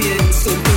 So.